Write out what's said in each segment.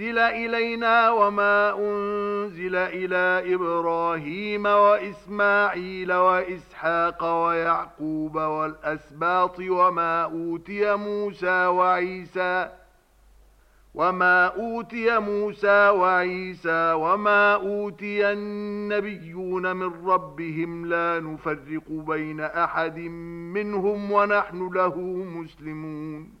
أُنْزِلَ إِلَيْنَا وَمَا أُنْزِلَ إِلَى إِبْرَاهِيمَ وَإِسْمَاعِيلَ وَإِسْحَاقَ وَيَعْقُوبَ وَالْأَسْبَاطِ وَمَا أُوتِيَ مُوسَى وَعِيسَى وَمَا أُوتِيَ مُوسَى وَعِيسَى وَمَا أُوتِيَ النَّبِيُّونَ مِنْ رَبِّهِمْ لَا نُفَرِّقُ بَيْنَ أَحَدٍ مِنْهُمْ وَنَحْنُ لَهُ مُسْلِمُونَ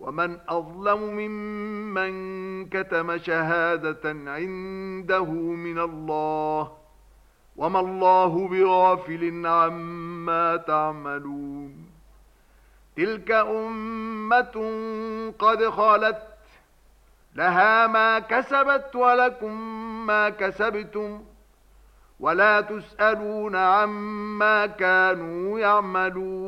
ومن أظلم ممن كتم شهادة عنده من الله وما الله بغافل عما تعملون تلك أمة قد خالت لها ما كسبت ولكم ما كسبتم ولا تسألون عما كانوا يعملون